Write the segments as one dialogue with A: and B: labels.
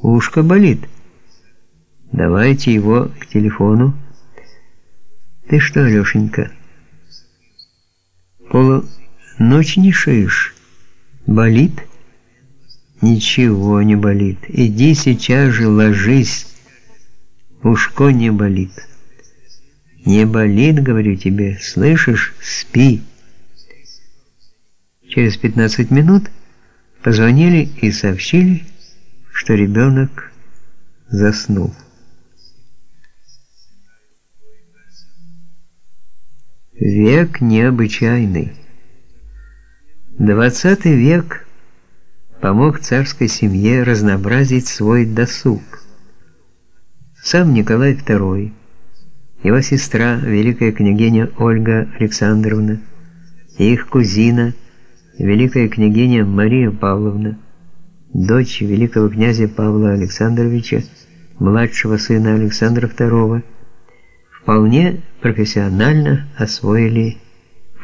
A: Ушко болит. Давайте его к телефону. Ты что, Алешенька, полуночь не шиешь? Болит? Ничего не болит. Иди сейчас же ложись. Ушко не болит. Не болит, говорю тебе, слышишь? Спи. Через 15 минут позвонили и сообщили, что ребенок заснул. Век необычайный. Двадцатый век помог царской семье разнообразить свой досуг. Сам Николай II, его сестра, великая княгиня Ольга Александровна, и их кузина, великая княгиня Мария Павловна, дочь великого князя Павла Александровича, младшего сына Александра II, вполне профессионально освоили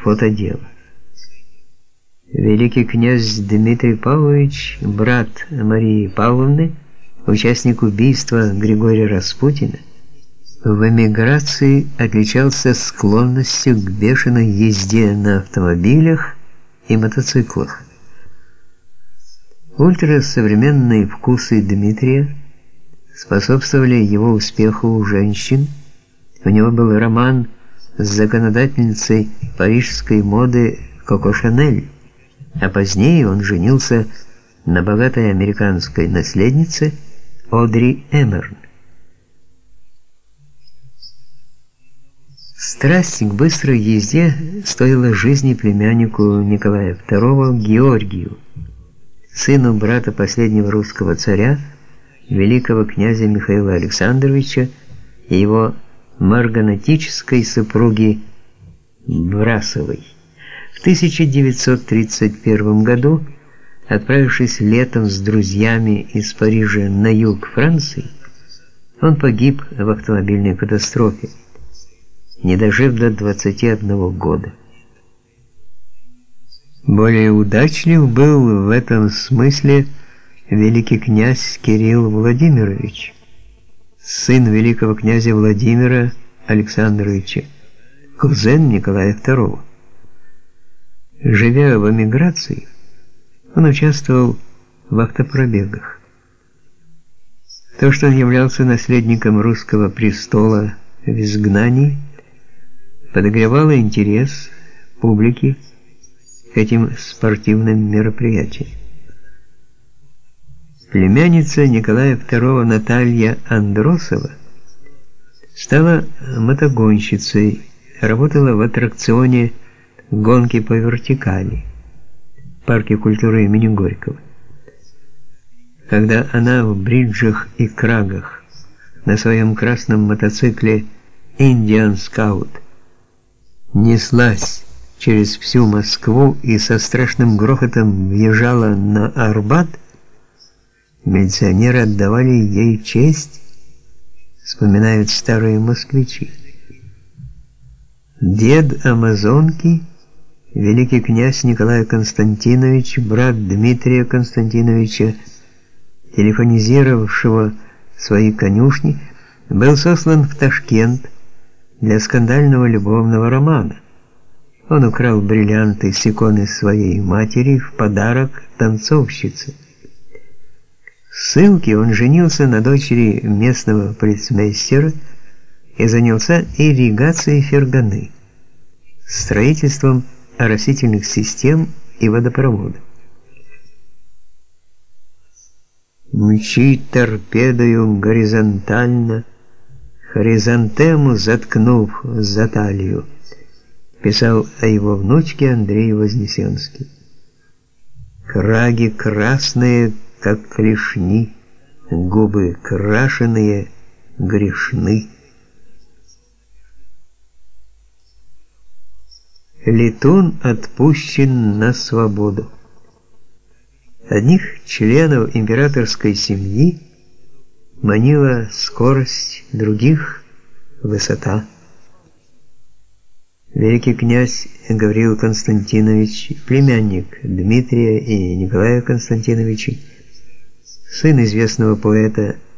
A: фотодело. Великий князь Дмитрий Павлович, брат Марии Павловны, участник убийства Григория Распутина, в эмиграции отличался склонностью к бешеной езде на автомобилях и мотоциклах. Ультрасовременные вкусы Дмитрия способствовали его успеху у женщин. У него был роман с законодательницей парижской моды Коко Шанель а позднее он женился на богатой американской наследнице Одри Эмерн. Страсть к быстрой езде стоила жизни племяннику Николая II Георгию, сыну брата последнего русского царя, великого князя Михаила Александровича и его марганатической супруги Брасовой. 1931 году, отправившись летом с друзьями из Парижа на юг Франции, он погиб в автомобильной катастрофе, не дожив до 21 года. Более удачлив был в этом смысле великий князь Кирилл Владимирович, сын великого князя Владимира Александровича, кузен Николая II. Живя в эмиграции, он участвовал в автопробегах. То, что он являлся наследником русского престола в изгнании, подогревало интерес публики этим спортивным мероприятиям. Племянница Николая II Наталья Андросова стала мотогонщицей, работала в аттракционе гонки по вертикали в парке культуры имени Горького. Когда она в бриджах и крагах на своем красном мотоцикле Indian Scout неслась через всю Москву и со страшным грохотом въезжала на Арбат, милиционеры отдавали ей честь, вспоминают старые москвичи. Дед Амазонки великий князь Николай Константинович, брат Дмитрия Константиновича, телефонизировавшего свои конюшни, был сослан в Ташкент для скандального любовного романа. Он украл бриллианты с иконы своей матери в подарок танцовщице. В ссылке он женился на дочери местного полицмейстера и занялся ирригацией Ферганы, строительством растительных систем и водопровода. Мчит торпедою горизонтально, хоризонтему заткнув за талию, писал о его внучке Андрей Вознесенский. Краги красные, как клешни, губы крашеные, грешны. Летун отпущен на свободу. Одних членов императорской семьи манила скорость, других высота. Великий князь Гавриил Константинович, племянник Дмитрия и Николая Константиновичей, сын известного поэта